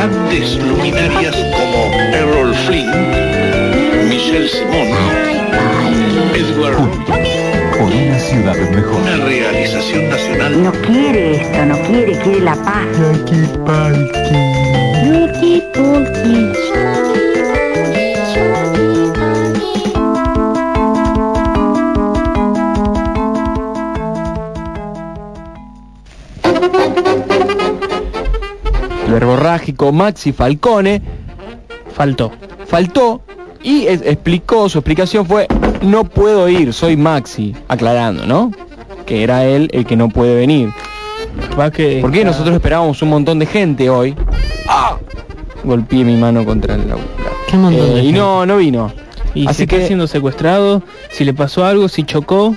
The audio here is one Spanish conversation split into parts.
grandes luminarias como Errol Flynn, Michelle Simon, Edward Por una ciudad mejor. una realización nacional No quiere esto, no quiere, quiere la paz. El verborrágico Maxi Falcone Faltó. faltó y es- explicó, su explicación fue, no puedo ir, soy Maxi, aclarando, ¿no? Que era él el que no puede venir. Va que Porque nosotros esperábamos un montón de gente hoy. ¡Ah! Golpeé mi mano contra el auricular. ¿Qué montón de Eh, y gente? no, no vino. y así está que- siendo secuestrado, si le pasó algo, si chocó,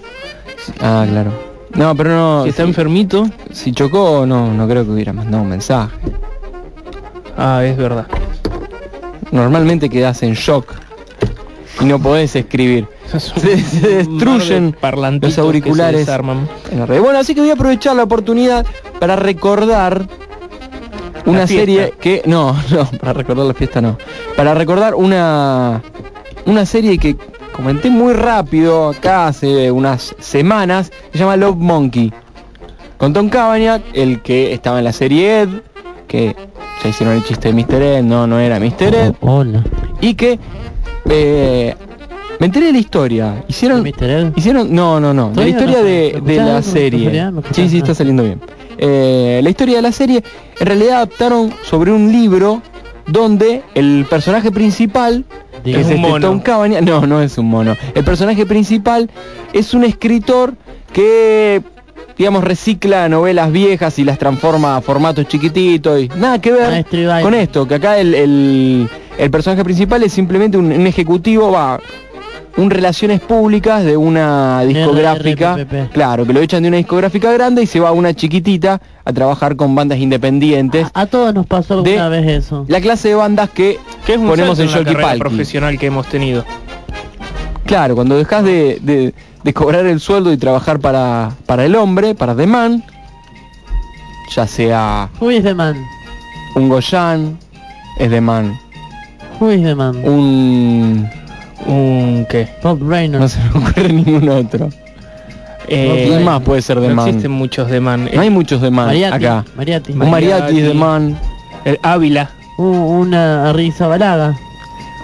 Ah, claro. No, pero no. si está si, enfermito. si chocó, no, no creo que hubiera mandado un mensaje. Ah, es verdad. Normalmente quedas en shock y no podés escribir. Se, se de destruyen parlantitos los se auriculares desarman. en la red. Bueno, así que voy a aprovechar la oportunidad para recordar una serie que no, no, para recordar la fiesta no. Para recordar una una serie que comenté muy rápido acá hace unas semanas, se llama Love Monkey. Con Tom Cavanaugh, el que estaba en la serie Ed, que ya hicieron el chiste de Mr. Ed, no, no era Mr. Ed, Hola. y que eh, me enteré de la historia. Hicieron Mr. Ed. Hicieron, no, no, no, de la historia no, de, ¿me de la ¿Me serie. Sí, sí, está saliendo bien. Eh, la historia de la serie, en realidad adaptaron sobre un libro donde el personaje principal, que es un este mono. Tom Cavanaugh, no, no es un mono. El personaje principal es un escritor que, digamos, recicla novelas viejas y las transforma a formatos chiquititos y nada que ver con esto, que acá el, el- el personaje principal es simplemente un, un ejecutivo, va, un relaciones públicas de una discográfica, RRPP. claro, que lo echan de una discográfica grande y se va a una chiquitita a trabajar con bandas independientes, A todos nos pasó alguna vez eso. la clase de bandas que Que es un ponemos en en la Jockey Palki. profesional que hemos tenido. Claro, cuando dejas de, de- de cobrar el sueldo y trabajar para, para el hombre, para The Man, ya sea Who is the man? un Goyan, es The Man, Who is the man? un... Un qué. Bob Reynolds. no se me ocurre ningún otro. Eh, ¿Quién más puede ser The no Man? existen muchos de man. No hay muchos The Man Mariachi. acá. Mariachi. Un mariachi es The. Man, El Ávila. U- una risa balaga.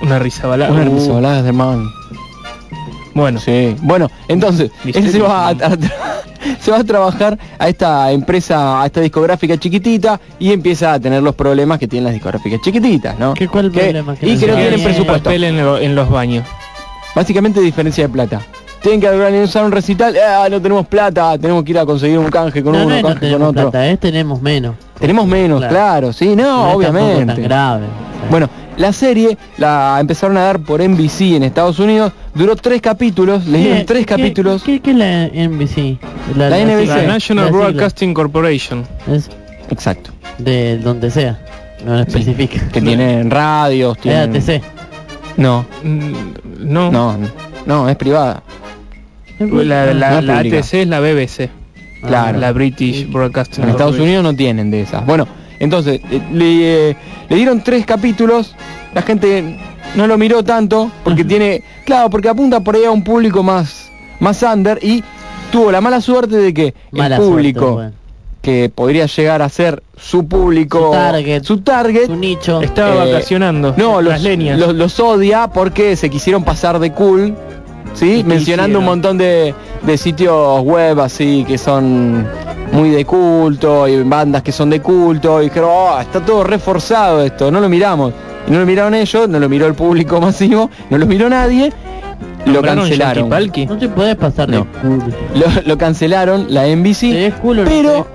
Una risa balada. una Uh, risolada es The Man. Bueno, Sí. Bueno, entonces, él se va, a, viste. a tra- se va a trabajar a esta empresa, a esta discográfica chiquitita y empieza a tener los problemas que tienen las discográficas chiquititas, ¿no? ¿Qué cuál Que- problema? y que no tienen presupuesto. papel en, lo- en los baños. Básicamente diferencia de plata. Tienen que organizar un recital, ah, no tenemos plata, tenemos que ir a conseguir un canje con No, uno, no, canje con tenemos otro. plata, es tenemos menos. Tenemos menos, Claro. claro, sí, no, No es tampoco obviamente. tan grave. Bueno, la serie la empezaron a dar por NBC en Estados Unidos, duró tres capítulos, le dieron ¿Qué- tres qué- capítulos. ¿Qué, es la NBC? La NBC. La. National la. Broadcasting Corporation. Es Exacto. de donde sea. No lo especifica. Que tienen radios, tienen... EATC. No, No. no, no, es privada. La, la- No es la pública. ATC es la BBC. Claro. La British Broadcasting En Estados. Unidos no tienen de esas. Bueno, entonces, eh, le, eh, le dieron tres capítulos, la gente no lo miró tanto, porque tiene, claro, porque apunta por ahí a un público más, más under y tuvo la mala suerte de que Mala el público suerte, bueno. que podría llegar a ser su público, Su target. su target, Su nicho. Estaba Eh, vacacionando. no, los, los, los odia porque se quisieron pasar de cool, ¿sí? ¿Y qué Mencionando un montón de, de sitios web así que son muy de culto y bandas que son de culto y dijeron, "Oh, está todo reforzado esto, no lo miramos. Y no lo miraron ellos, no lo miró el público masivo, no lo miró nadie, lo ¿Nombraron cancelaron. Palki? No te podés pasar No. de cool. Lo, lo cancelaron la NBC. ¿Te ves cool o no pero-?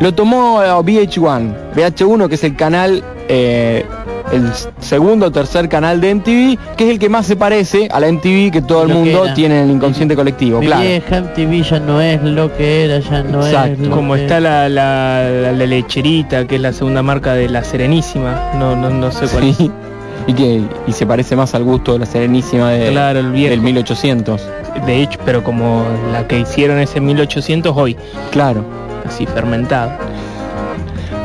Lo tomó eh, VH1, VH1 que es el canal, eh, el segundo o tercer canal de MTV, que es el que más se parece a la MTV que todo el Lo mundo tiene en el inconsciente colectivo, Mi claro. vieja MTV ya no es lo que era, ya no Exacto. es lo Como que- está la, la, la- la lecherita, que es la segunda marca de la Serenísima. No, no, no sé cuál es. Sí. Y que y se parece más al gusto de la Serenísima de, Claro, el viejo. del 1800. De hecho, pero como la que hicieron ese 1800 hoy, Claro. así fermentado.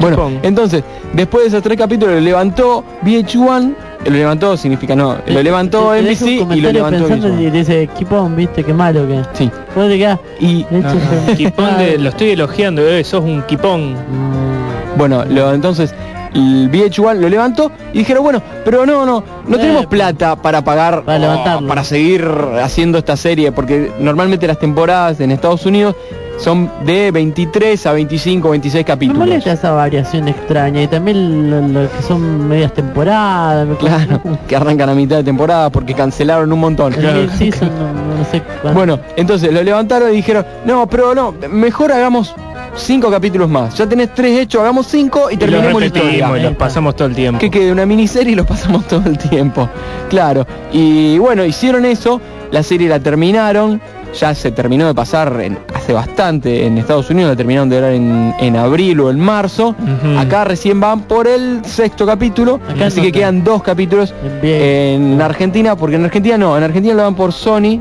Bueno, Supongo. entonces, después de esos tres capítulos lo levantó VH1, lo levantó significa no, lo levantó Te- te dejo un NBC y lo comentario levantó pensando VH1. y dice, equipón, viste, qué malo que. Sí. Vos te quedás, Y No, pero- Quipón de- lo estoy elogiando, eh, sos un quipón. Mm, bueno, lo, entonces el VH1 lo levantó y dijeron, bueno, pero no, no, no Eh, tenemos plata para pagar para oh, para seguir haciendo esta serie, porque normalmente las temporadas en Estados Unidos son de 23 a 25, 26 Me capítulos. molesta esa variación extraña y también lo, lo que son medias temporadas. me Claro, que arrancan a mitad de temporada porque cancelaron un montón. El mid-season, no, no sé cuánto. Bueno, entonces lo levantaron y dijeron, no, pero no, mejor hagamos cinco capítulos más. Ya tenés tres hechos, hagamos cinco y Y los terminemos la repetimos historia. y los pasamos todo el tiempo. Que quede una miniserie y lo pasamos todo el tiempo. Claro. Y bueno, hicieron eso, la serie la terminaron, ya se terminó de pasar en- hace bastante en Estados Unidos, la terminaron de ver en, en abril o en marzo. Acá recién van por el sexto capítulo, Acá así no que quedan dos capítulos Bien. en Argentina, porque en Argentina no, en Argentina lo dan por Sony,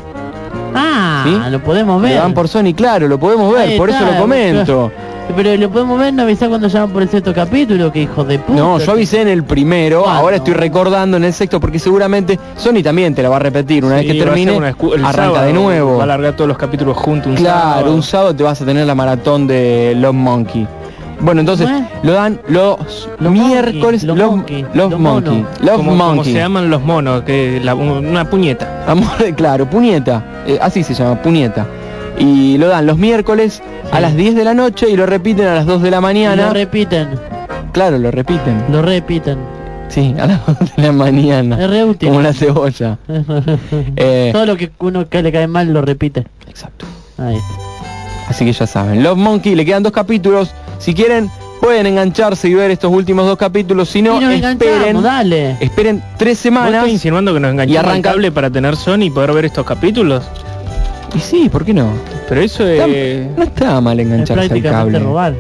ah, ¿sí? lo podemos lo ver. dan por Sony, claro, lo podemos ver, Ahí por está, eso lo comento. Pero lo podemos ver, no avisar cuando llaman por el sexto capítulo, que hijo de puta. No, yo avisé en el primero, Ah, ahora no. estoy recordando en el sexto porque seguramente Sony también te la va a repetir una Sí, vez que termine, una arranca sábado de nuevo. Va a largar todos los capítulos juntos un Claro, sábado. un sábado te vas a tener la maratón de Love Monkey. Bueno, entonces lo dan los Los miércoles, monkey, los Love, monkey, los Monkey, monos. Love como, como Monkey. se llaman los monos, que la- una puñeta. Amor, claro, puñeta, eh, así se llama, puñeta. Y lo dan los miércoles a las 10 de la noche y lo repiten a las 2 de la Y mañana. Lo repiten, claro, lo repiten. lo repiten. Sí, a las 2 de la mañana. Es re útil. Como la cebolla. Eh, Todo lo que uno que le cae mal lo repite. Exacto. Ahí. Así que ya saben, Love Monkey, le quedan dos capítulos. Si quieren, pueden engancharse y ver estos últimos dos capítulos. Si no, esperen, dale. esperen tres ¿Vos semanas. estás insinuando que nos enganchamos y al arranca- cable para tener Sony y poder ver estos capítulos? Y sí, ¿por qué no? Pero eso Está- es... no está mal Es engancharse al prácticamente cable. robar.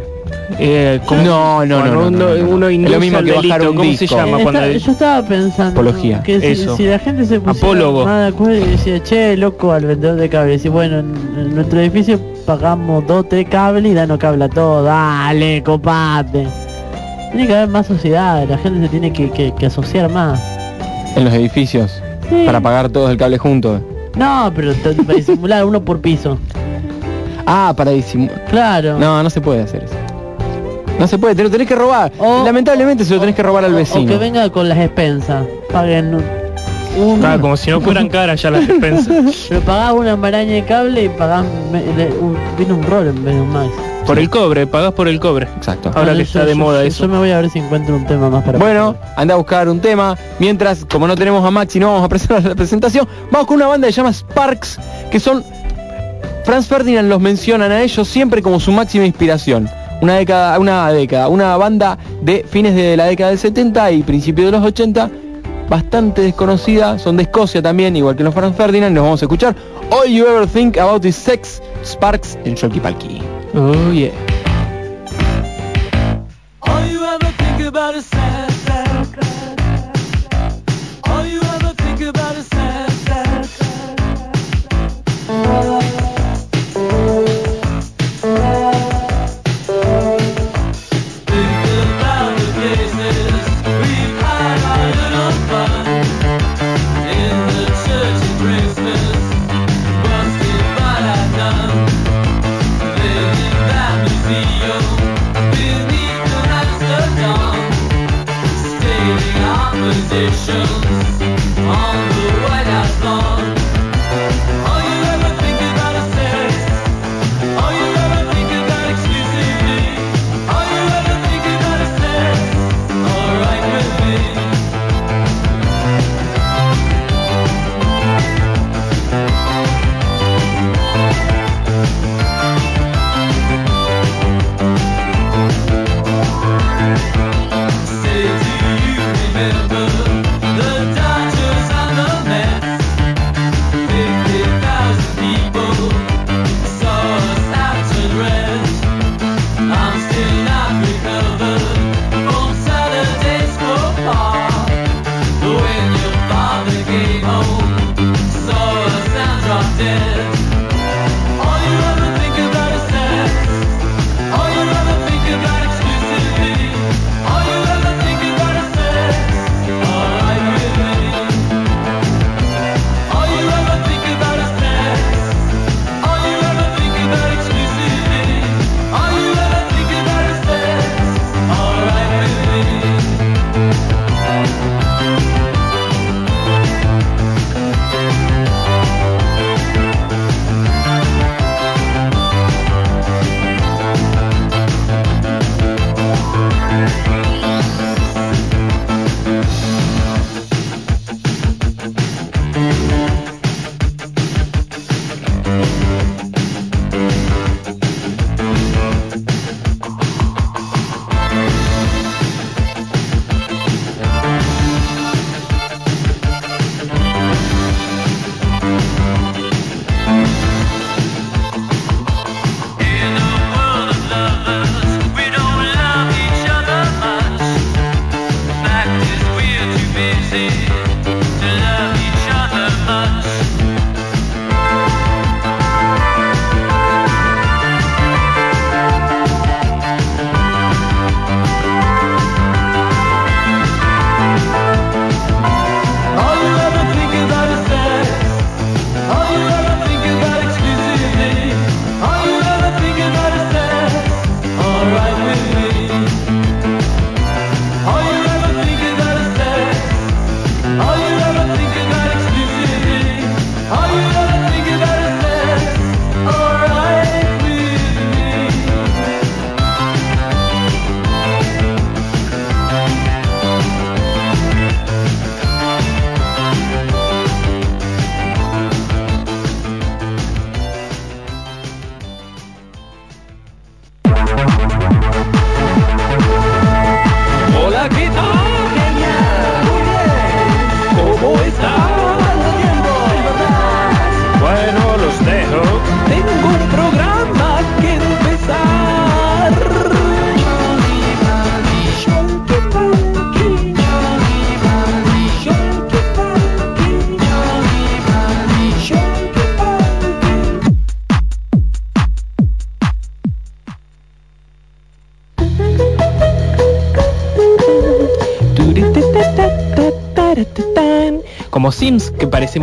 eh, como- No, no, no, no, no, no, no. uno Es lo mismo al que bajar un ¿Cómo se disco. llama? Eh, Cuando está- el- yo estaba pensando Apología. que si, Eso. si la gente se pusiera Apólogo. más de acuerdo y decía, che, loco, al vendedor de cable, decir, bueno, en, en nuestro edificio pagamos dos, tres cables y danos cable a todo, dale, copate. Tiene que haber más sociedad, la gente se tiene que, que- que asociar más. En los edificios. Sí. Para pagar todos el cable juntos. No, pero para disimular uno por piso. Ah, para disimular. Claro. No, no se puede hacer eso. No se puede, te lo tenés que robar. O- Lamentablemente se lo tenés que robar al O- O, vecino. que venga con las expensas. Paguen un... un- como si no fueran caras ya las despensas. Pero pagás una maraña de cable y pagás... me- un- viene un rol en vez de un max. Por el cobre, pagás por el cobre. Exacto. Ahora Bueno, que yo- está de yo- moda yo- eso. Yo me voy a ver si encuentro un tema más para... Bueno, anda a buscar un tema. Mientras, como no tenemos a Maxi, no vamos a presentar la presentación. Vamos con una banda que se llama Sparks, que son... Franz Ferdinand los mencionan a ellos siempre como su máxima inspiración. Una década, una década, una banda de fines de la década del 70 y principios de los 80, bastante desconocida, son de Escocia también, igual que los Franz Ferdinand, nos vamos a escuchar All You Ever Think About Is Sex, Sparks en Sholky Palki. Oh, yeah. All you ever think about is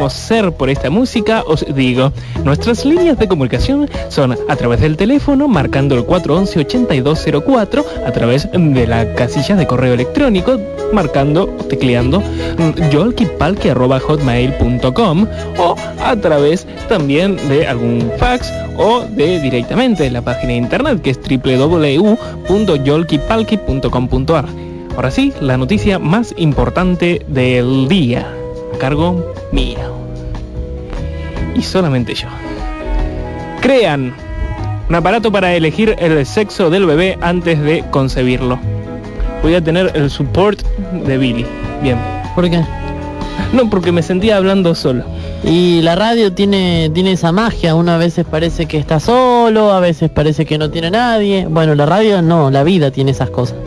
Ser por esta música, os digo, nuestras líneas de comunicación son a través del teléfono marcando el 411-8204, a través de la casilla de correo electrónico marcando, tecleando mm, yolkipalki@hotmail.com o a través también de algún fax o de directamente de la página de internet que es www.yolkipalki.com.ar. Ahora sí, la noticia más importante del día, cargo mía. Y solamente yo. Crean un aparato para elegir el sexo del bebé antes de concebirlo. Voy a tener el support de Billy. Bien. ¿Por qué? No, porque me sentía hablando solo. Y la radio tiene, tiene esa magia, una a veces parece que está solo, a veces parece que no tiene nadie. Bueno, la radio no, la vida tiene esas cosas.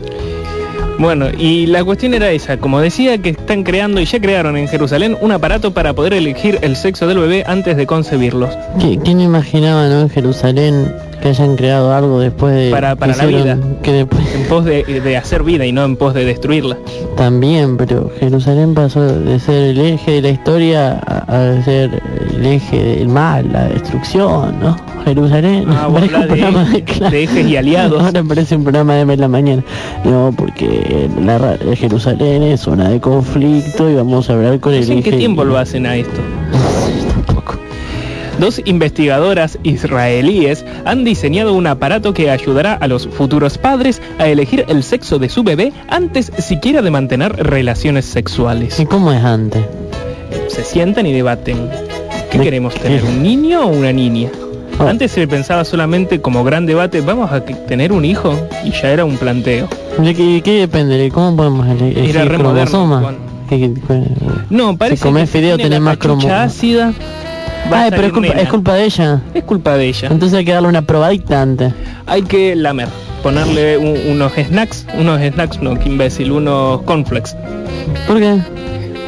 Bueno, y la cuestión era esa, como decía que están creando y ya crearon en Jerusalén un aparato para poder elegir el sexo del bebé antes de concebirlos. ¿Qui- ¿Quién imaginaba, no, en Jerusalén que hayan creado algo después de... Para- para la hicieron- vida. Que después... En pos de, de hacer vida y no en pos de destruirla. También, pero Jerusalén pasó de ser el eje de la historia a, a ser el eje del mal, la destrucción, ¿no? Jerusalén. Ah, parece un de programa eje- claro. de ejes y aliados. Ahora parece un programa de la mañana. No, porque la ra- Jerusalén es zona de conflicto y vamos a hablar con el en qué tiempo lo hacen a esto. Dos investigadoras israelíes han diseñado un aparato que ayudará a los futuros padres a elegir el sexo de su bebé antes siquiera de mantener relaciones sexuales. ¿Y cómo es antes? Se sientan y debaten. ¿Qué ¿De queremos tener? ¿Un niño o una niña? Ah. Antes se pensaba solamente como gran debate, vamos a que- tener un hijo y ya era un planteo. ¿De qué, qué depende? ¿De ¿Cómo podemos ele- elegir Era cromosomas? Juan. ¿Qué- qué- qué- No, parece comés que si fideo tenés más pachucha cromo- ácida. Pero es culpa, nena. es culpa de ella. Es culpa de ella. Entonces hay que darle una probadita antes. Hay que lamer, ponerle un- unos snacks, unos snacks, no, que imbécil, unos cornflakes, ¿Por qué?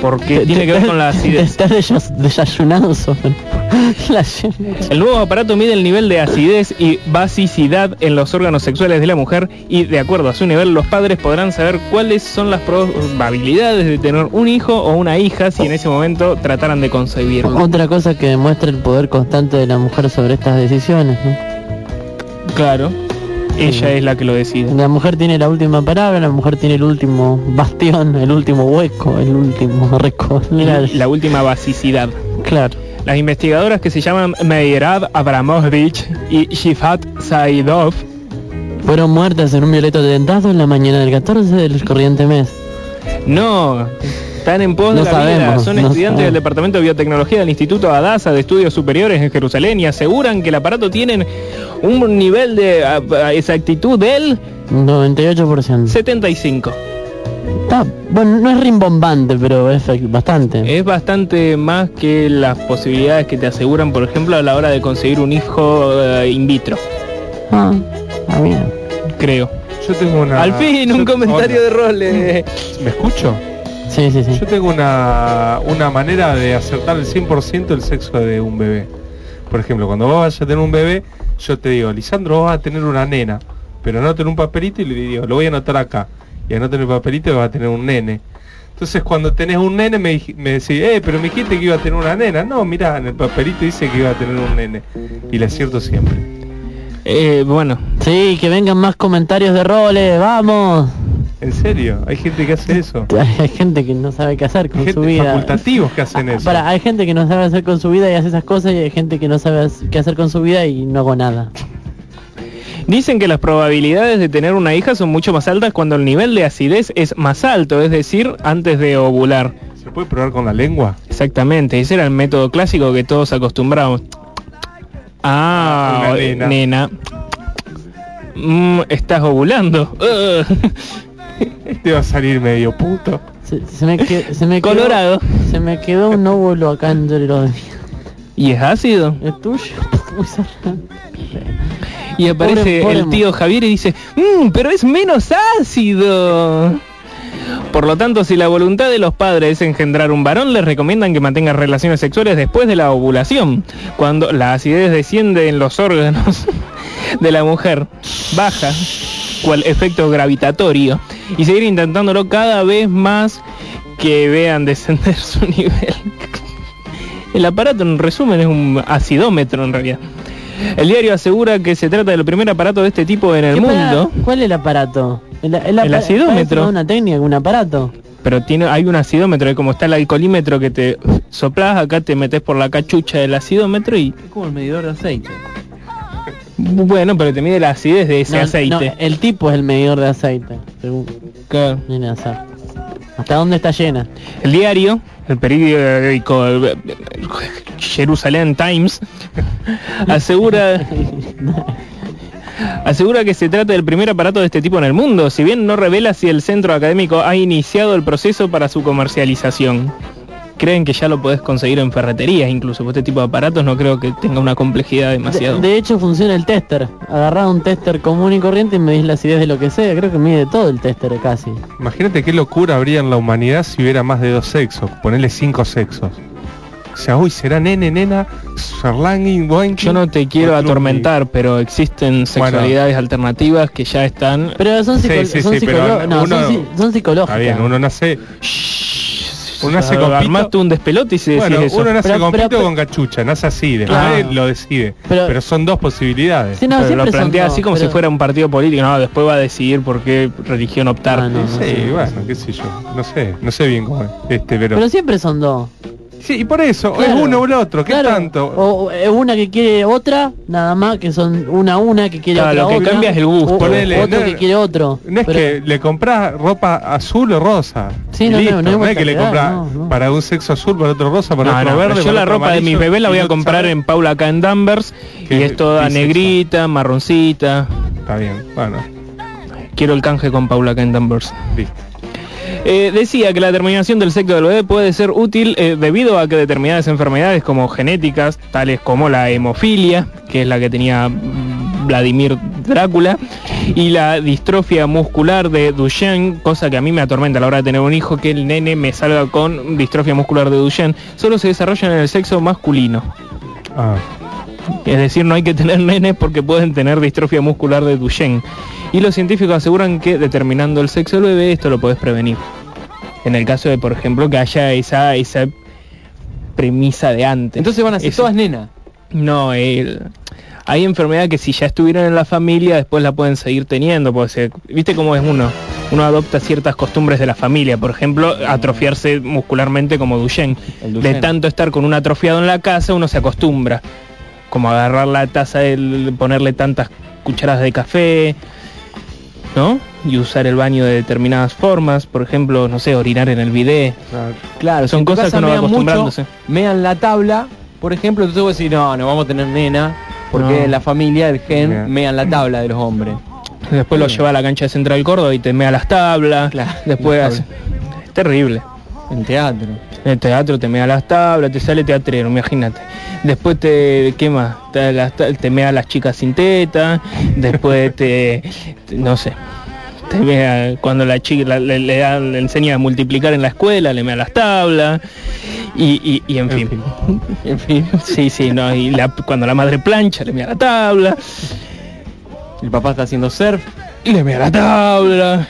porque tiene que ver con la acidez. estás la El nuevo aparato mide el nivel de acidez y basicidad en los órganos sexuales de la mujer y de acuerdo a su nivel los padres podrán saber cuáles son las probabilidades de tener un hijo o una hija si en ese momento trataran de concebirlo. Otra cosa que demuestra el poder constante de la mujer sobre estas decisiones, ¿no? Claro, ella es la que lo decide. La mujer tiene la última palabra, la mujer tiene el último bastión, el último hueco, el último récord. La última basicidad. claro. Las investigadoras que se llaman Meirad Abramovich y Shifat Saidov Fueron muertas en un violento atentado en la mañana del 14 del corriente mes. no están en pos de No la vida. sabemos, Son no estudiantes sabemos. del Departamento de Biotecnología del Instituto Adasa de Estudios Superiores en Jerusalén y aseguran que el aparato tiene un nivel de a- a- exactitud del 98%. 75. Está, bueno, no es rimbombante, pero es bastante. Es bastante más que las posibilidades que te aseguran, por ejemplo, a la hora de conseguir un hijo eh, in vitro, Ah, está bien. creo. Yo tengo una... Al fin, un yo- comentario de Hola. role. ¿Me escucho? Sí, sí, sí. Yo tengo una, una manera de acertar el 100% el sexo de un bebé. Por ejemplo, cuando vos vas a tener un bebé, yo te digo, Lisandro, vos vas a tener una nena, pero anoto en un papelito y le digo, lo voy a anotar acá. Y anoto en el papelito y vas a tener un nene. Entonces cuando tenés un nene me, me decís, eh, pero me dijiste que iba a tener una nena. No, mirá, en el papelito dice que iba a tener un nene. Y le acierto siempre. Eh, bueno, Sí, que vengan más comentarios de roles, vamos. En serio, hay gente que hace eso. Hay gente que no sabe qué hacer con su vida. facultativos que hacen Ah, eso. Para, hay gente que no sabe hacer con su vida y hace esas cosas y hay gente que no sabe qué hacer con su vida y no hago nada. Dicen que las probabilidades de tener una hija son mucho más altas cuando el nivel de acidez es más alto, es decir, antes de ovular. ¿Se puede probar con la lengua? Exactamente, ese era el método clásico que todos acostumbramos. Ah, Una nena. nena. Mm, estás ovulando. Te va a salir medio puto. Se, se me, que- se me quedó- Colorado. se me quedó un óvulo acá entre los ¿Y es ácido? ¿Es tuyo? Y aparece Pobre- el tío Javier y dice, "Mm, pero es menos ácido. Por lo tanto, si la voluntad de los padres es engendrar un varón, les recomiendan que mantengan relaciones sexuales después de la ovulación, cuando la acidez desciende en los órganos de la mujer, baja, cual efecto gravitatorio, y seguir intentándolo cada vez más que vean descender su nivel. El aparato en resumen es un acidómetro en realidad. El diario asegura que se trata del primer aparato de este tipo en el ¿Qué para- mundo, ¿Cuál es el aparato? El, El apa- acidómetro. Una técnica, un aparato. pero tiene hay un acidómetro, y como está el alcoholímetro que te soplas, acá te metes por la cachucha del acidómetro y Es como el medidor de aceite. bueno, pero te mide la acidez de ese No, aceite. no, el tipo es el medidor de aceite. Según Claro. ¿Hasta dónde está llena? El diario, el periódico Jerusalem Times, asegura asegura que se trata del primer aparato de este tipo en el mundo, si bien no revela si el centro académico ha iniciado el proceso para su comercialización. Creen que ya lo podés conseguir en ferreterías incluso, porque este tipo de aparatos no creo que tenga una complejidad De, demasiado. de hecho funciona el tester. Agarrá un tester común y corriente y medís la acidez de lo que sea. Creo que mide todo el tester casi. Imagínate qué locura habría en la humanidad si hubiera más de dos sexos, ponerle cinco sexos. O sea, uy, será nene, nena, Yo no te quiero atormentar, pero existen sexualidades alternativas que ya están Pero son, Sí, psico- sí, son sí, pero psicolo- no, uno- son, si- son psicológicas. Está bien, uno nace, uno nace con pito. armaste un despelote y se decís Bueno, eso. uno nace Pero- con pero- pito o pero- con cachucha, nace así, después Claro. lo decide. Pero- Pero, son dos posibilidades. Sí, no, lo plantea así como pero- si fuera un partido político, no, después va a decidir por qué religión optar. Ah, no, no sí, sé. bueno, qué sé yo, no sé, no sé bien cómo es, este, pero... Pero siempre son dos. Sí, y por eso, o Claro. es uno o el otro, ¿qué Claro, tanto? O, es una que quiere otra, nada más, que son una a una que quiere Claro, otra lo que otra, cambia es el gusto. o- Ponele, otro no- que quiere otro. No es Pero- que le compras ropa azul o rosa. Sí, no, no, no es que le compras no, no. para un sexo azul, para otro rosa, para No, otro no, verde. yo para la ropa de mis bebés la voy a comprar en Paula acá en Danvers y es toda negrita, marroncita. Está bien, bueno, Quiero el canje con Paula acá en Danvers. listo. Eh, decía que la determinación del sexo del bebé puede ser útil eh, debido a que determinadas enfermedades como genéticas, tales como la hemofilia, que es la que tenía Vladimir Drácula, y la distrofia muscular de Duchenne, cosa que a mí me atormenta a la hora de tener un hijo, que el nene me salga con distrofia muscular de Duchenne, solo se desarrollan en el sexo masculino. Ah, Es decir, no hay que tener nenes porque pueden tener distrofia muscular de Duchenne. Y los científicos aseguran que determinando el sexo del bebé esto lo podés prevenir. En el caso de, por ejemplo, que haya esa, esa premisa de antes. Entonces van a ser Eso. todas nenas. No, el- hay enfermedad que si ya estuvieron en la familia después la pueden seguir teniendo. Porque se- ¿Viste cómo es uno? Uno adopta ciertas costumbres de la familia. Por ejemplo, atrofiarse muscularmente como Duchenne. De tanto estar con un atrofiado en la casa, uno se acostumbra. Como agarrar la taza, el, ponerle tantas cucharadas de café, ¿no? Y usar el baño de determinadas formas. Por ejemplo, no sé, orinar en el bidet. claro. Claro, Son si cosas que uno va mucho, acostumbrándose. mean la tabla, por ejemplo, entonces vos decís, no, no vamos a tener nena, porque No. la familia, el gen, Bien. mean la tabla de los hombres. Después lo lleva a la cancha de Central Córdoba y te mea las tablas. Claro, Después las hace- Es terrible. En teatro. En el teatro te mea las tablas, te sale teatrero, imagínate. Después te, ¿qué más? Te, te mea las chicas sin teta, después te, te- no sé, cuando la chica le, le da- le enseña a multiplicar en la escuela, le mea las tablas, y, y, y en, fin. En fin, sí, sí, no, y la- cuando la madre plancha, le mea la tabla, El papá está haciendo surf. y le mea la tabla.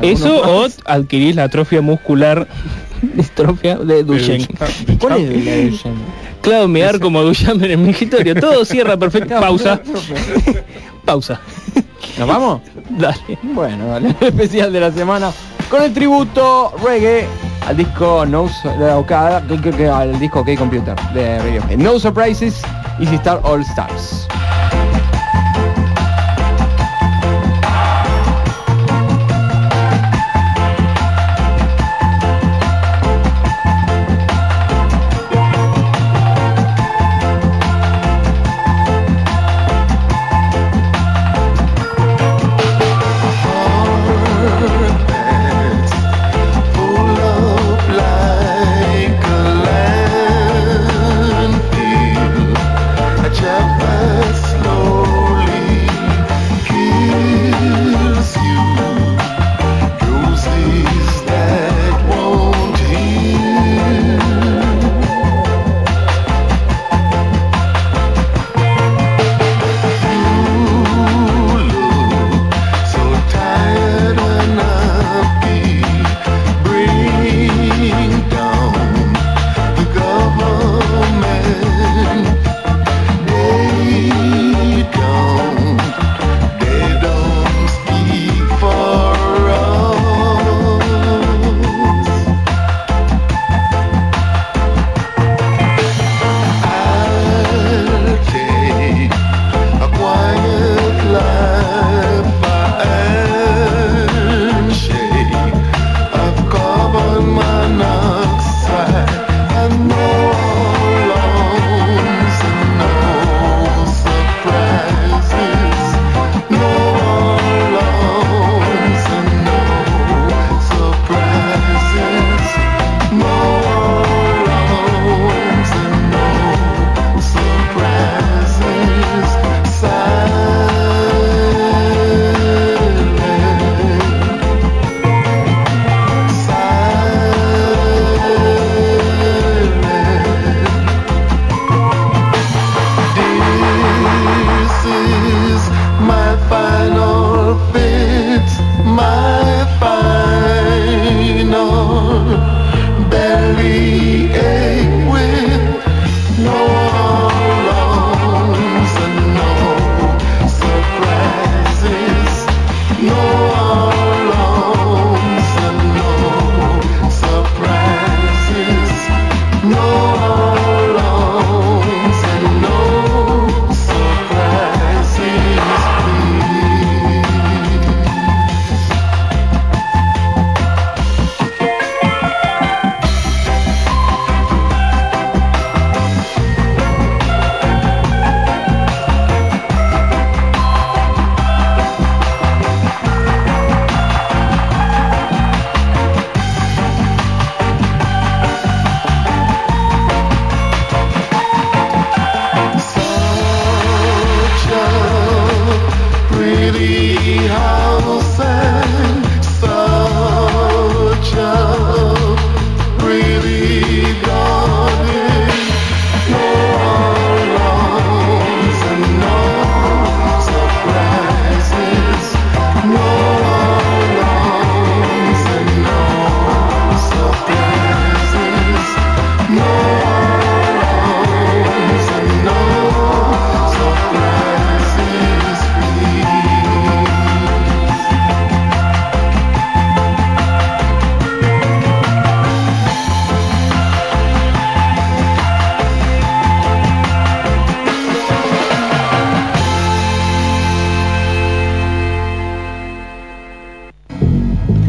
Eso o adquirís la atrofia muscular, distrofia de Duchenne. ¿Cuál es la de Duchenne? Claro, mear como Duchamp en el mingitorio. Todo cierra perfecto. Pausa. Pausa. ¿Nos vamos? Dale. Bueno, dale. El especial de la semana con el tributo reggae al disco No al disco OK Computer de Radiohead. No Surprises, Easy Star All Stars.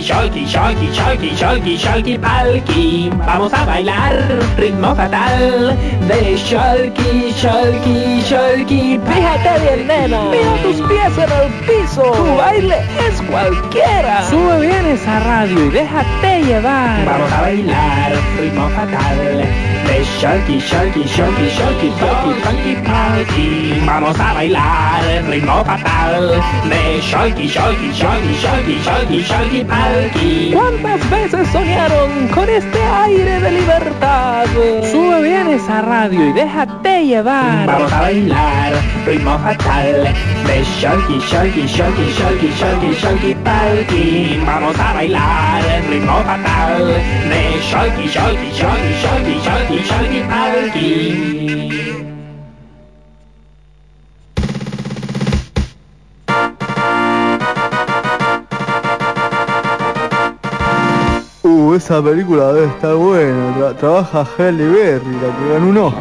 De Sholky, Sholky, Sholky, Sholky, Sholky, Sholky, palki. Vamos a bailar ritmo fatal de Sholky, Sholky, Sholky. Fíjate bien, nena. Mira tus pies en el piso. Tu baile es cualquiera. Sube bien esa radio y déjate llevar. Vamos a bailar ritmo fatal de Sholky, Sholky, Sholky, Sholky, Sholky, Funky Palki. Vamos a bailar el ritmo fatal de Sholky, Sholky, Sholky, Sholky, Sholky, Sholky Palki. ¿Cuántas veces soñaron con este aire de libertad? Sube bien esa radio y déjate llevar. Vamos a bailar ritmo fatal de Sholky, Sholky, Sholky, Sholky, Sholky, Sholky, Palki. Vamos a bailar ritmo fatal de Sholky, Sholky, Sholky, Sholky, Sholky, Sholky, Palki. Uh, esa película debe estar buena. Tra- trabaja Halle Berry, la que ganó un.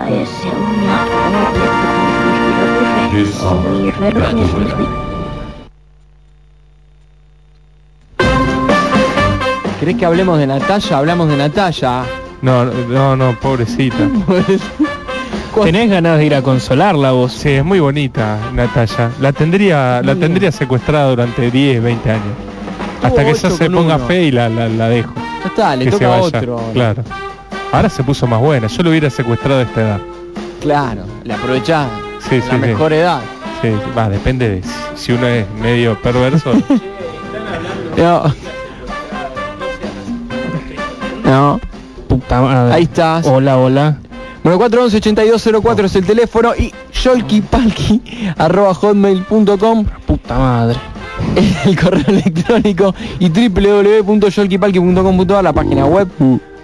¿Querés que hablemos de Natalia? Hablamos de Natalia. No, no, no, pobrecita. Tenés ganas de ir a consolarla vos. Sí, es muy bonita, Natalia. La tendría, la tendría secuestrada durante 10, 20 años. Hasta que ella se ponga uno. fe y la, la, la dejo. Ya está, le que se toca vaya. otro. Claro. Ahora se puso más buena. Yo lo hubiera secuestrado a esta edad. Claro, le aprovechás Sí, la sí, mejor edad. Sí, va, depende de si uno es medio perverso. No. No. Puta madre. Ahí estás. Hola, hola. Bueno, 411-8204 es el teléfono y yolkipalki arroba hotmail.com Puta madre. es el correo electrónico y www.yolkipalki.com.ar la página web.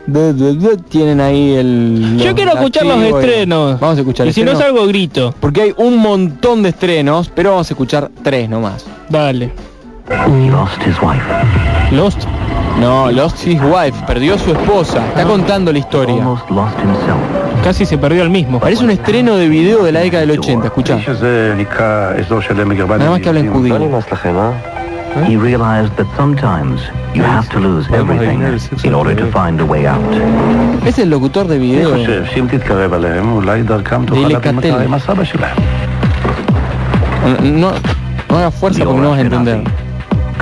De- de- de- tienen ahí el... Yo quiero escuchar los y- estrenos. Vamos a escuchar Y si no estrenos, salgo, grito. Porque hay un montón de estrenos, pero vamos a escuchar tres nomás. Dale. Lost. No, Lost His Wife, perdió a su esposa. Está contando la historia. Casi se perdió el mismo. Parece un estreno de video de la década del 80, escucha. Nada más que habla en judío. He realized that sometimes you have to lose everything in order to find a way out. Es el locutor de video. No, no haga fuerza porque no vas a entender.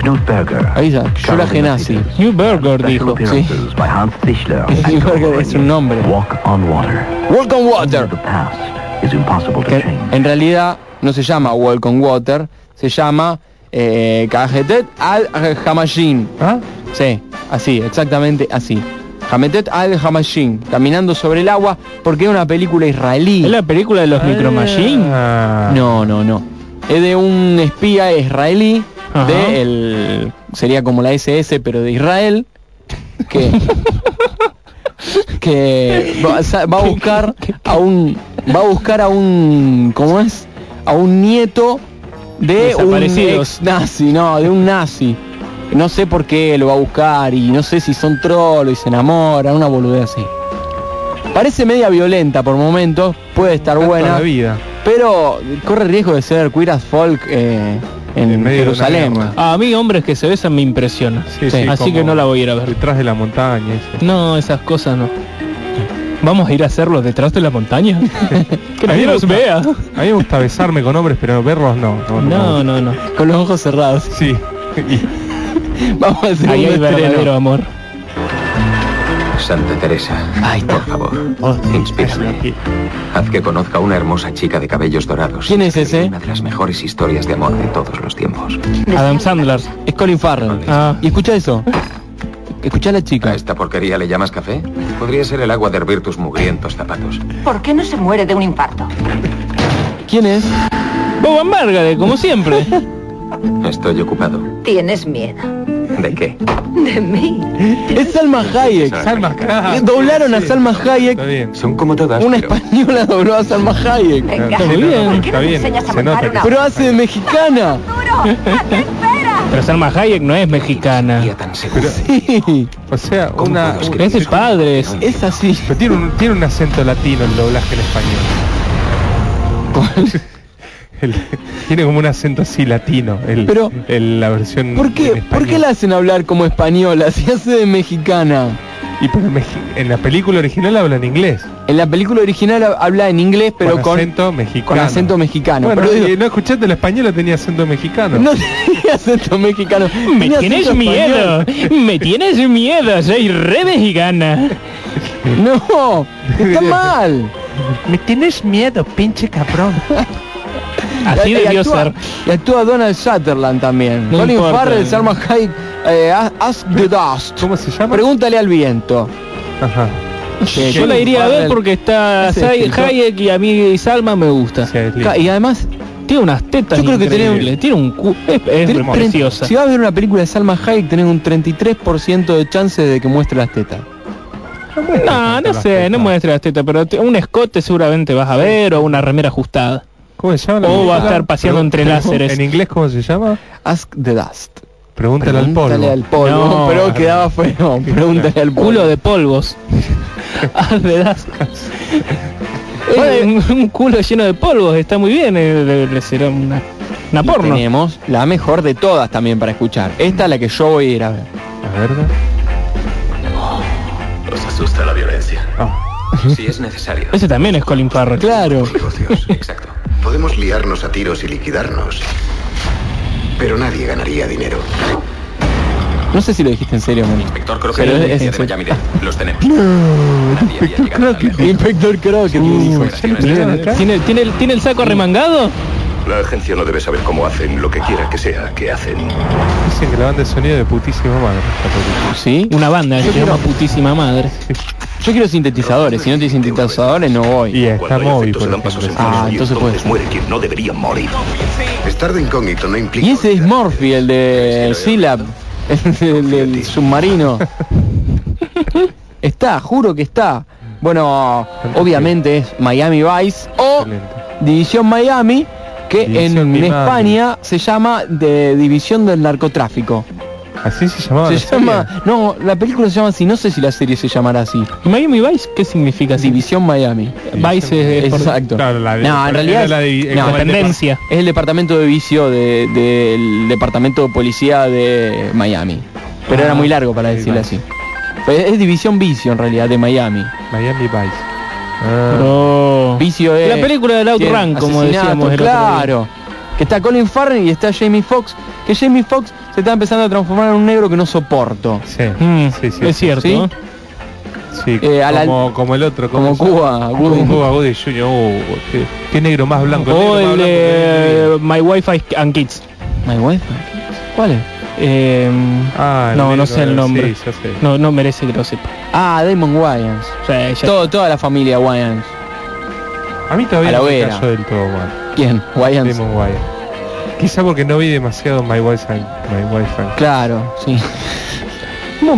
Knut Berger. Ahí está, Genasi. New Burger Special dijo. New Berger es un nombre. Walk on Water. Walk on Water. The past is impossible to Que change. en realidad no se llama Walk on Water, se llama eh, Kajetet al Hamashin. ¿Ah? Sí, así, exactamente así. Hametet al Hamashin, caminando sobre el agua, porque es una película israelí. ¿Es la película de los Micro Machine? Ah, No, no, no. Es de un espía israelí, Ajá. de el, sería como la SS, pero de Israel, que, que va a buscar a un, va a buscar a un, ¿cómo es? A un nieto de un ex nazi, no, de un nazi. No sé por qué lo va a buscar y no sé si son trolos y se enamoran, una boludez así. Parece media violenta por momentos, puede estar tanto buena la vida. pero corre riesgo de ser queer as folk eh, en, En medio Jerusalén. A mí hombres que se besan me impresiona. Sí, sí, Así que no la voy a ir a ver. Detrás de la montaña. eso. No, esas cosas no. Vamos a ir a hacerlo detrás de la montaña. que A nadie nos vea. A mí me gusta besarme con hombres, pero verlos no. No, No, no, no. Con los ojos cerrados. Sí. Vamos a hacer Ahí un verdadero amor. Santa Teresa, por favor, inspírame. Haz que conozca una hermosa chica de cabellos dorados. ¿Quién es ese? Una de las mejores historias de amor de todos los tiempos. Adam Sandler. Es Colin Farrell. Ah. Y escucha eso. Escucha a la ¿A chica. esta porquería le llamas café? Podría ser el agua de hervir tus mugrientos zapatos. ¿Por qué no se muere de un infarto? ¿Quién es? Boba Margaret, como siempre. Estoy ocupado. Tienes miedo. ¿De qué? De mí. Es Salma Hayek. Salma Hayek. Le Doblaron a Salma Hayek. Está bien. Son como todas. Una pero- española dobló a Salma Hayek. Venga. Está muy bien. ¿Por qué Está me bien. enseñas a Se montar nota una que... Pero hace de mexicana. duro? ¡Hazte espera! Pero Salma Hayek no es mexicana. Sí. O sea, ¿Cómo una... Es de padres. Es así. Pero tiene un, tiene un acento latino el doblaje en español. El- tiene como un acento así latino. El, Pero, el- la versión ¿Por qué, ¿Por qué la hacen hablar como española si hace de mexicana? Y pero en, la película original habla en inglés. En la película original ha- habla en inglés, pero con, acento mexicano. con acento mexicano. Bueno, pero digo, y no escuchaste la española tenía acento mexicano. no tenía acento mexicano. Me tenía tienes miedo. español. Me tienes miedo. Soy re mexicana. No, está mal. Me tienes miedo, pinche cabrón. Así Y- y debió actúa- ser. Y actúa Donald Sutherland también. No Colin importa. Farrell, Salma Hayek, eh, Ask the Dust. ¿Cómo se llama? Pregúntale al viento. Ajá. Sí, Yo la iría a ver porque está Hayek y a mí y Salma me gusta. Y además, Tiene unas tetas Yo creo que tiene- increíbles, tiene un cu es, es preciosa. si vas a ver una película de Salma Hayek, tenés un 33% de chance de que muestre las tetas. No, no sé, no muestra las tetas, pero un escote seguramente vas a ver o una remera ajustada. ¿Cómo se llama la O va a estar paseando entre láseres. ¿En inglés cómo se llama? Ask the Dust. Pregúntale, al polvo. Pregúntale al polvo. No, pero quedaba feo. Pregúntale al polvo. Culo de polvos. Ah, de das- un, un culo lleno de polvos, está muy bien, eh, será una, una porno. Tenemos la mejor de todas también para escuchar. Esta es la que yo voy a ir a ver. A ver. Os asusta la violencia. Ah. Si es necesario. Ese también es Colin Farrell. Claro. Exacto. Podemos liarnos a tiros y liquidarnos. Pero nadie ganaría dinero. No sé si lo dijiste en serio, Moni. Inspector Pero es- policía es- de Miami-Dade. Los tenemos. No. Inspector Crockett. dijo. ¿Tiene, tiene, el, ¿Tiene el saco arremangado? La agencia no debe saber cómo hacen lo que quiera que sea que hacen. Dicen que la banda de sonido de putísima madre. ¿Sí? Una banda que Yo se llama quiero- putísima madre. Yo quiero sintetizadores. Si no tienes sintetizadores, no voy. Y está móvil, por ejemplo. Ah, entonces puede ser. muere quien no debería morir. Estar de incógnito no implica... Y ese es Morphy, el de Silab, el del submarino. Está, juro que está. Bueno, obviamente es Miami Vice o Excelente. División Miami, que División en. España se llama de División del Narcotráfico. Así se llamaba Se la serie? llama, no, la película se llama así, no sé si la serie se llamará así. ¿Y Miami Vice qué significa así? División Miami. Vice es, es Exacto. Claro, la de- no, en realidad la de- es, el no, dependencia. es el departamento de vicio de- del departamento de policía de Miami. Pero Ah, era muy largo para decirlo así. Es división vicio en realidad de Miami. Miami Vice. Ah. Oh. Vicio es La película del Outrun, como decíamos. Claro. Que está Colin Farrell y está Jamie Foxx. Que Jamie Foxx se está empezando a transformar en un negro que no soporto. Sí, Mm, sí, sí. es sí. cierto. ¿Sí? ¿no? Sí, Eh, la- como, como el otro. como ¿cómo se Cuba? Woody. Como Cuba Woody Jr. Oh, qué, qué negro más blanco. O negro más el My Wi-Fi and Kids. My wife. ¿Cuál es? Eh, Ah, no, no sé el nombre. sé. No, no merece que lo sepa. Ah, Damon Wayans. O sea, ya- Todo, toda la familia Wayans. A mí todavía la no me cayó del todo mal. ¿Quién? Wayans. Damon Wayans. Quizá porque no vi demasiado My Wife and My Wife and- Claro, sí.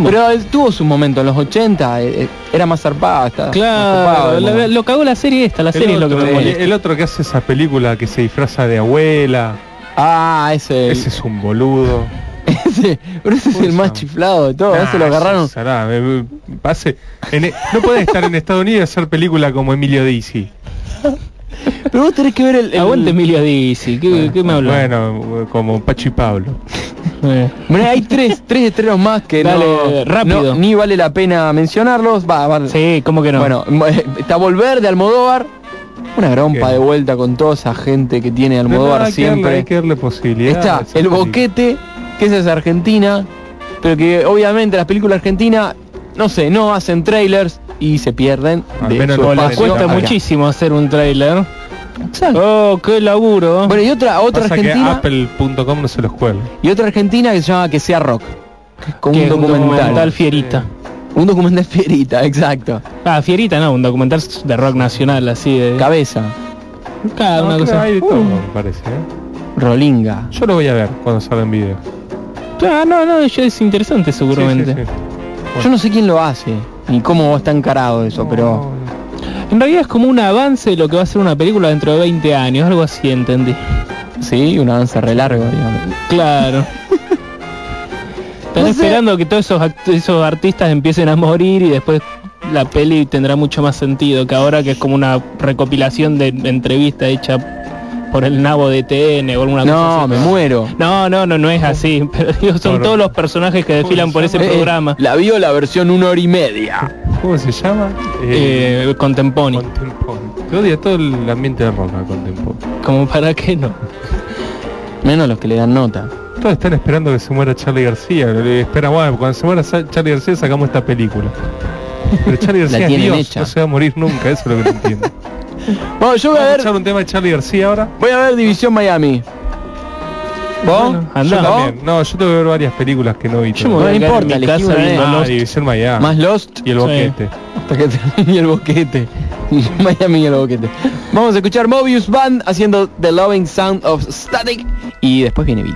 Pero él tuvo su momento en los 80, eh, eh, era más zarpada. estaba más Claro, la- lo cagó la serie esta, la El serie es lo que otro, me el, molesta. el otro que hace esa película que se disfraza de abuela. Ah, ese. Ese es un boludo. Ese pero ese es el más chiflado de todo. ese lo Nah, agarraron. salá, me- me- pase- en e- no puede estar en Estados Unidos y hacer película como Emilio Dizzy. Pero vos tenés que ver el. el- Aguante Emilio Dizzy, ¿qué, qué me habla? Bueno, como Pacho y Pablo. Eh, Bueno, hay tres, tres estrenos más que Dale, no, rápido. no- ni vale la pena mencionarlos. Va, va- sí, ¿cómo que no? Bueno, está Volver de Almodóvar. Una grompa ¿Qué? de vuelta con toda esa gente que tiene Almodóvar No, hay que darle- siempre. hay que darle posibilidades. Está El película. Boquete, que esa es Argentina, pero que obviamente las películas argentinas, no sé, no hacen trailers y se pierden Al de menos su no espacio cuesta acá. muchísimo hacer un tráiler. Exacto. Oh, qué laburo. Bueno, y otra, otra Pasa argentina, Apple.com no se los cuelga. y otra argentina que se llama Que sea rock. es como Que un documental. fierita. Un documental fierita, exacto. Ah, fierita no, un documental de rock nacional así de... Cabeza, Cada No, una cosa. hay de todo, Uh. me parece. ¿eh? Rolinga. Yo lo voy a ver cuando salga en video. Ah, no, no, ya es interesante seguramente. Sí, sí, sí. Yo no sé quién lo hace, ni cómo está encarado eso, pero... En realidad es como un avance de lo que va a ser una película dentro de 20 años, algo así, entendí. Sí, un avance re largo, digamos. Claro. Están No sé. esperando que todos esos, esos artistas empiecen a morir y después la peli tendrá mucho más sentido que ahora que es como una recopilación de entrevista hecha por el nabo de TN o alguna cosa No, así. me muero. No, no, no, no es así. Pero digo, son Por- todos los personajes que desfilan por ese Eh, programa. La vio la versión una hora y media. ¿Cómo se llama? Eh, Contemporáneo. Contemporáneo. Yo odia todo el ambiente de rock a Contemporáneo. Como para qué no. Menos los que le dan nota. Todos están esperando que se muera Charlie García. Le Esperan, bueno, cuando se muera Charlie García sacamos esta película. Pero Charlie La García Dios, hecha. no se va a morir nunca, eso es lo que no entiendo. Bueno, yo voy a Vamos a ver, escuchar un tema de Charlie García ahora. voy a ver División Miami. ¿Vos? Bueno, Yo también. No, yo tengo que ver varias películas que no vi. Yo me voy No importa, mi casa una de- viendo Ah, Lost. División Miami. Más Lost y el boquete. y el boquete. Miami y el boquete. Vamos a escuchar Mobius Band haciendo The Loving Sound of Static y después viene Billy.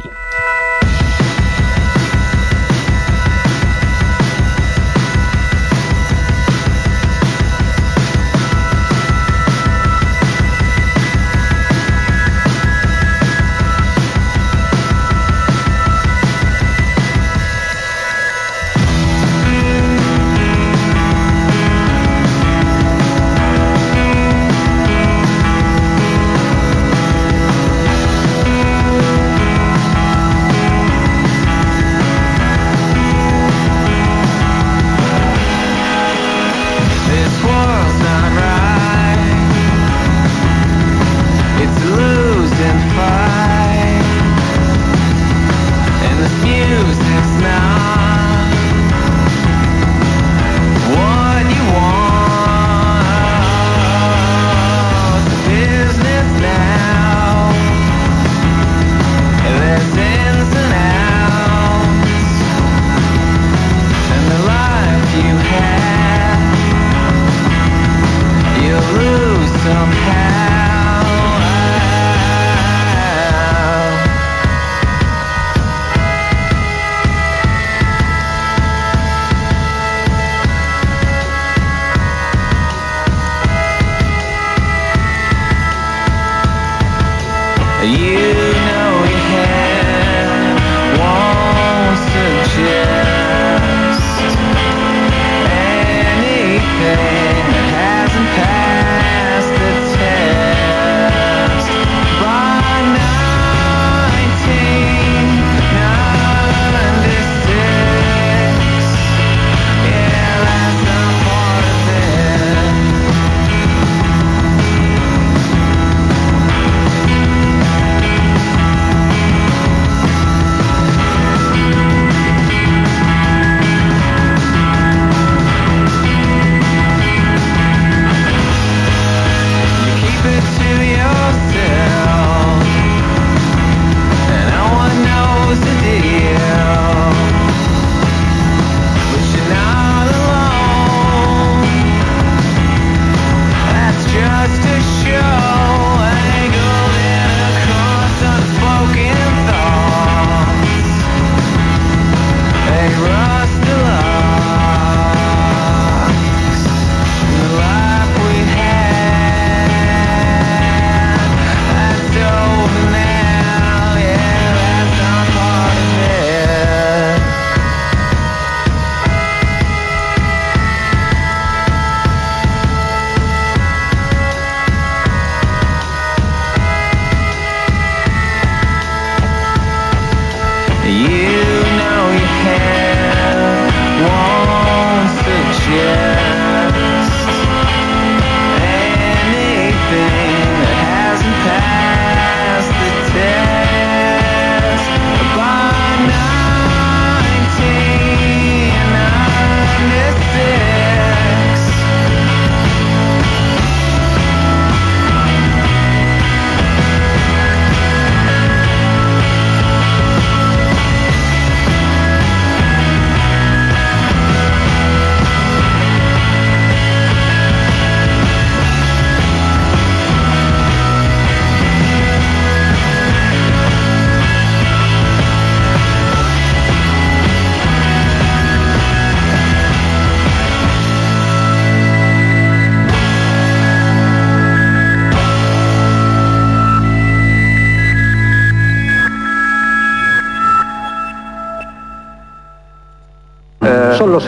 You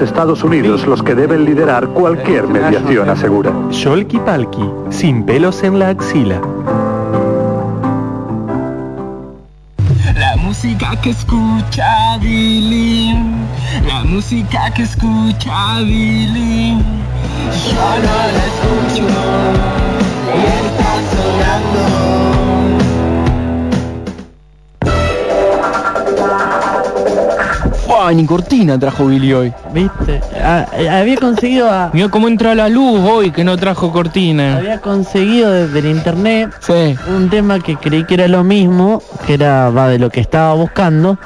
los Estados Unidos los que deben liderar cualquier mediación, asegura. Sholky Palki, sin pelos en la axila. La música que escucha Billy, la música que escucha Billy, yo no la escucho y está sonando. Ay, ni cortina trajo Billy hoy. ¿Viste? Ah, eh, había conseguido a- Mira cómo entra la luz hoy que no trajo cortina. había conseguido desde el internet Sí. un tema que creí que era lo mismo, que era va de lo que estaba buscando,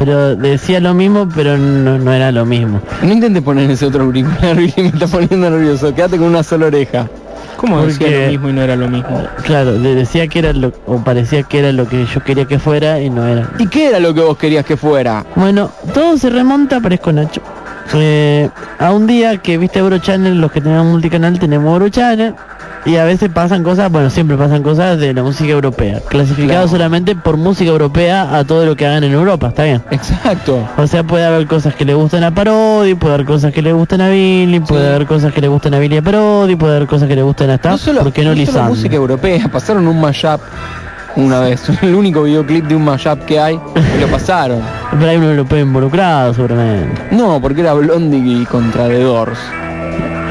pero decía lo mismo, pero no, no era lo mismo. No intentes poner ese otro auricular, Billy, me está poniendo nervioso. Quédate con una sola oreja. ¿Cómo decía Porque- lo mismo y no era lo mismo? Claro, le decía que era lo, o parecía que era lo que yo quería que fuera y no era. ¿Y qué era lo que vos querías que fuera? Bueno, todo se remonta, parezco Nacho. Eh, a un día que viste Eurochannel, los que tenemos multicanal tenemos Eurochannel y a veces pasan cosas, bueno, siempre pasan cosas de la música europea, clasificado Claro. solamente por música europea a todo lo que hagan en Europa, ¿está bien? Exacto. O sea, puede haber cosas que le gustan a Parodi, puede haber cosas que le gustan a Billy, puede haber cosas que le gustan a Billy y a Parodi, puede haber cosas que le gustan a Staff, No solo, ¿por qué no, no solo música europea, pasaron un mashup una vez. El único videoclip de un mashup que hay, lo pasaron. Pero hay un europeo involucrado seguramente. No, porque era Blondie contra The Doors.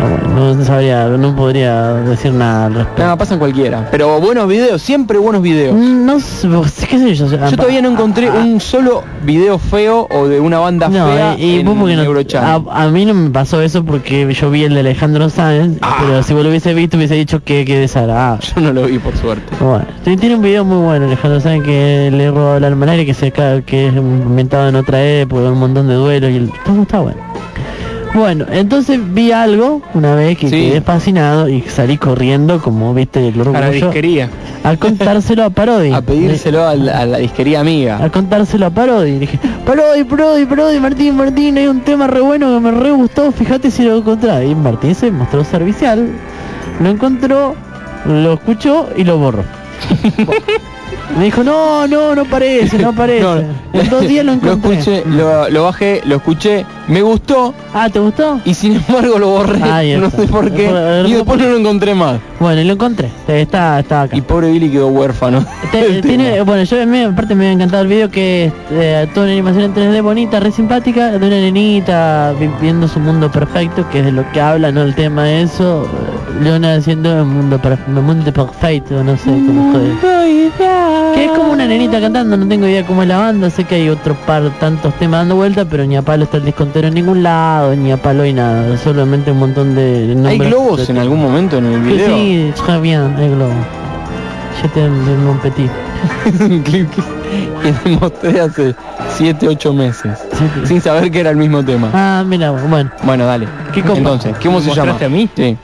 Ah, no sabría, no podría decir nada al respecto. Nada, pasan cualquiera. Pero buenos videos, siempre buenos videos. Mm, No sé, qué sé yo. Yo todavía no encontré un solo video feo o de una banda No, fea y, y en vos porque no- a, a mí no me pasó eso porque yo vi el de Alejandro Sáenz, Ah. pero si vos lo hubiese visto hubiese dicho que, que desagradable. Yo no lo vi por suerte. Bueno, tiene un video muy bueno Alejandro Sáenz que le robó el almanaque que se que es inventado en otra época, un montón de duelos y el, todo está bueno. Bueno, entonces vi algo una vez que Sí. quedé fascinado y salí corriendo como viste el A la orgullo disquería. a contárselo a Parodi. A pedírselo a la, a la disquería amiga. a contárselo a Parodi. Dije, Parodi, Parodi, Parodi, Martín, Martín, hay un tema re bueno que me re gustó, fíjate si lo encontrás. Y Martín se mostró servicial, lo encontró, lo escuchó y lo borró. me dijo, no, no, no parece, no parece. No, en dos días lo encontré. escuché, lo, lo bajé, lo escuché, me gustó Ah, ¿te gustó? y sin embargo lo borré. Ahí no está. sé por qué. Y después no lo encontré más. Bueno, y lo encontré, está, está acá. Y pobre Billy quedó huérfano. Te- tiene, bueno, yo me, aparte me ha encantado el video que es eh, toda una animación en 3D bonita, re simpática, de una nenita vi- viendo su mundo perfecto, que es de lo que habla, no el tema de eso. eh, Leona haciendo el mundo, el mundo perfecto, no sé cómo joder. Que es como una nenita cantando, no tengo idea cómo es la banda, sé que hay otro par tantos temas dando vuelta, pero ni a palo está el disco entero en ningún lado, ni a palo hay nada, solamente un montón de ¿Hay globos de- en algún momento en el video? Sí, très bien, hay globos. Petit. es un clip que, te mostré hace 7, 8 meses. Sin saber que era el mismo tema. Ah, mira, bueno. Bueno, dale. ¿Qué? Entonces, ¿cómo ¿Me se llama? a mí? Sí.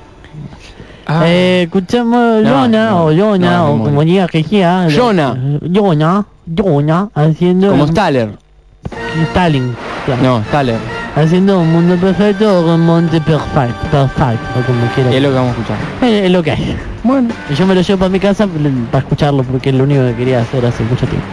Eh, escuchamos No, Yona no, o Yona no, o no, como diga que sea. Yona. Yona, Yona, haciendo... Como Staller. Stalin. claro. No, Staller. Haciendo un mundo perfecto o un monte perfecto, perfecto, como quiera. Es lo que vamos a escuchar. Es, es lo que hay. Bueno. Yo me lo llevo para mi casa para escucharlo porque es lo único que quería hacer hace mucho tiempo.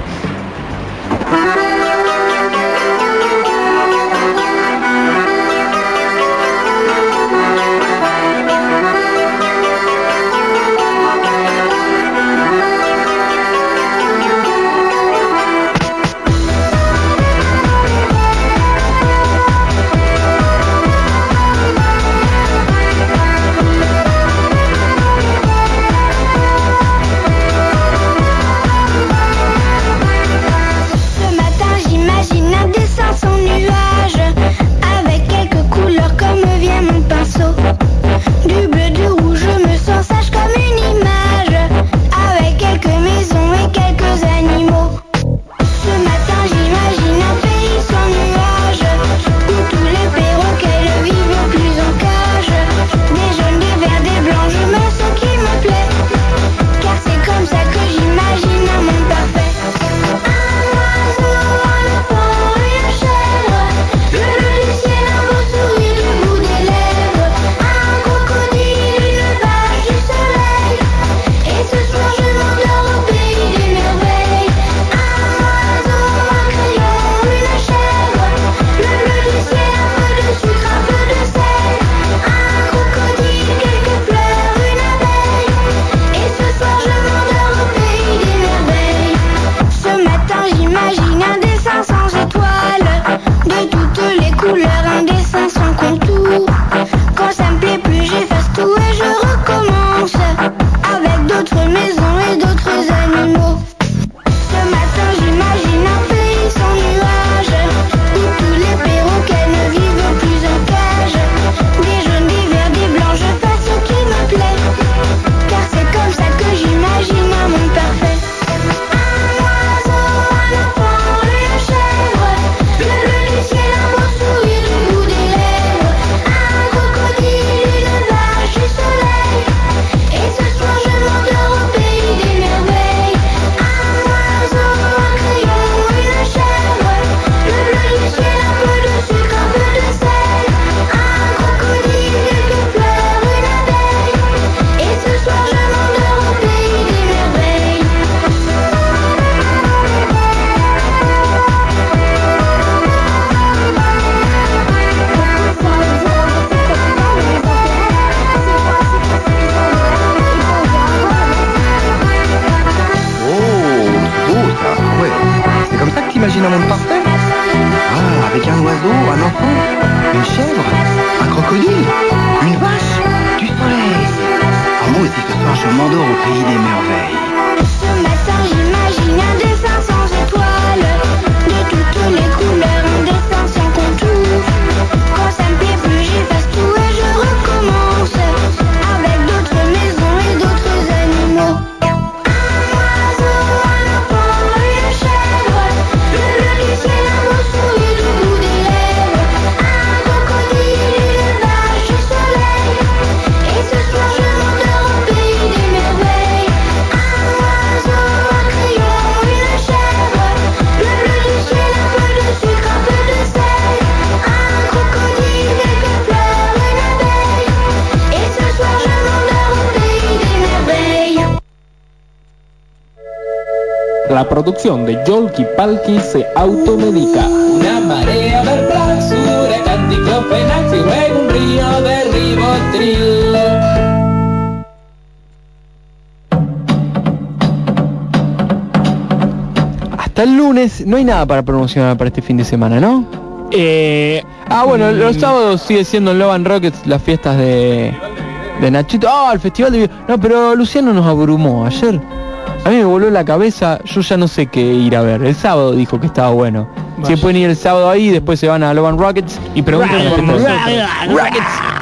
oiseau, un enfant, une chèvre, un crocodile, une vache, du soleil. En mots, si ce soir je m'endors au pays des merveilles? Producción de Yolki Palki se automedica. Una marea huracán, y luego un río de ribotril. Hasta el lunes no hay nada para promocionar para este fin de semana, ¿no? Eh, ah, bueno, mm. los sábados sigue siendo en Love and Rockets las fiestas de, de Nachito. Ah, el festival de... video- No, pero Luciano nos abrumó ayer. A mí me voló la cabeza, yo ya no sé qué ir a ver. El sábado dijo que estaba bueno. Si Vaya. pueden ir el sábado ahí, después se van a Love and Rockets. Y pregunten por nosotros.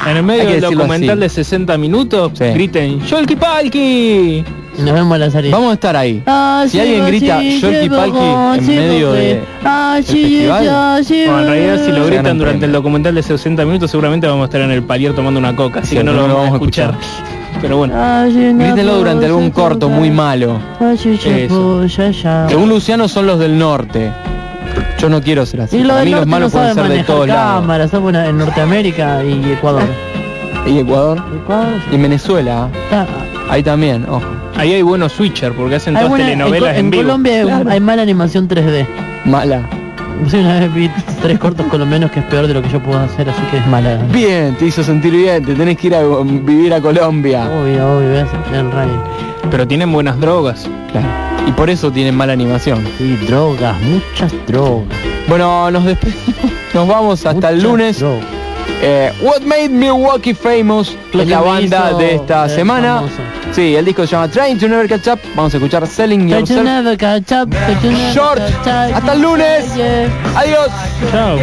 En el medio del documental así. de 60 minutos, Sí. griten ¡Yolki Palki! Nos vemos a la salida. Vamos a estar ahí. Ah, Si alguien grita Yolki Palki en medio de del festival, Bueno, en realidad si lo Se gritan durante premio. el documental de 60 minutos seguramente vamos a estar en el palier tomando una coca, así Sí, que no lo vamos, a escuchar. Pero bueno, Grítenlo durante algún corto muy malo. Eso. Según Luciano son los del norte. Yo no quiero ser así. Y lo Para mí los no malos pueden ser de todos lados. cámaras, son buenas en Norteamérica y Ecuador. Y Ecuador. Ecuador, Y en Venezuela. Ah, Ahí también, ojo. ahí hay buenos switcher porque hacen hay todas buena- en, telenovelas en, en vivo. Colombia hay- Claro. hay mala animación 3D. Mala. Sí, una vez vi tres cortos colombianos que es peor de lo que yo puedo hacer, así que es mala. Bien, te hizo sentir bien. Te tenés que ir a um, vivir a Colombia. Obvio, obvio, ves el rey. Pero tienen buenas drogas. Claro. Y por eso tienen mala animación. Sí, drogas, muchas drogas. Bueno, nos despedimos. Nos vamos hasta el lunes. drogas. Eh, What Made Milwaukee Famous Lo es la banda de esta semana. famoso. Sí, el disco se llama Train to Never Catch Up. Vamos a escuchar Selling to Yourself. never catch up, to never Short. catch up. Hasta el lunes. Yeah. Adiós. Chao.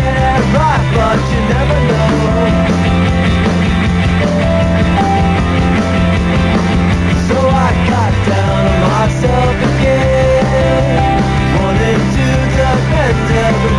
Myself again. Wanted to defend everything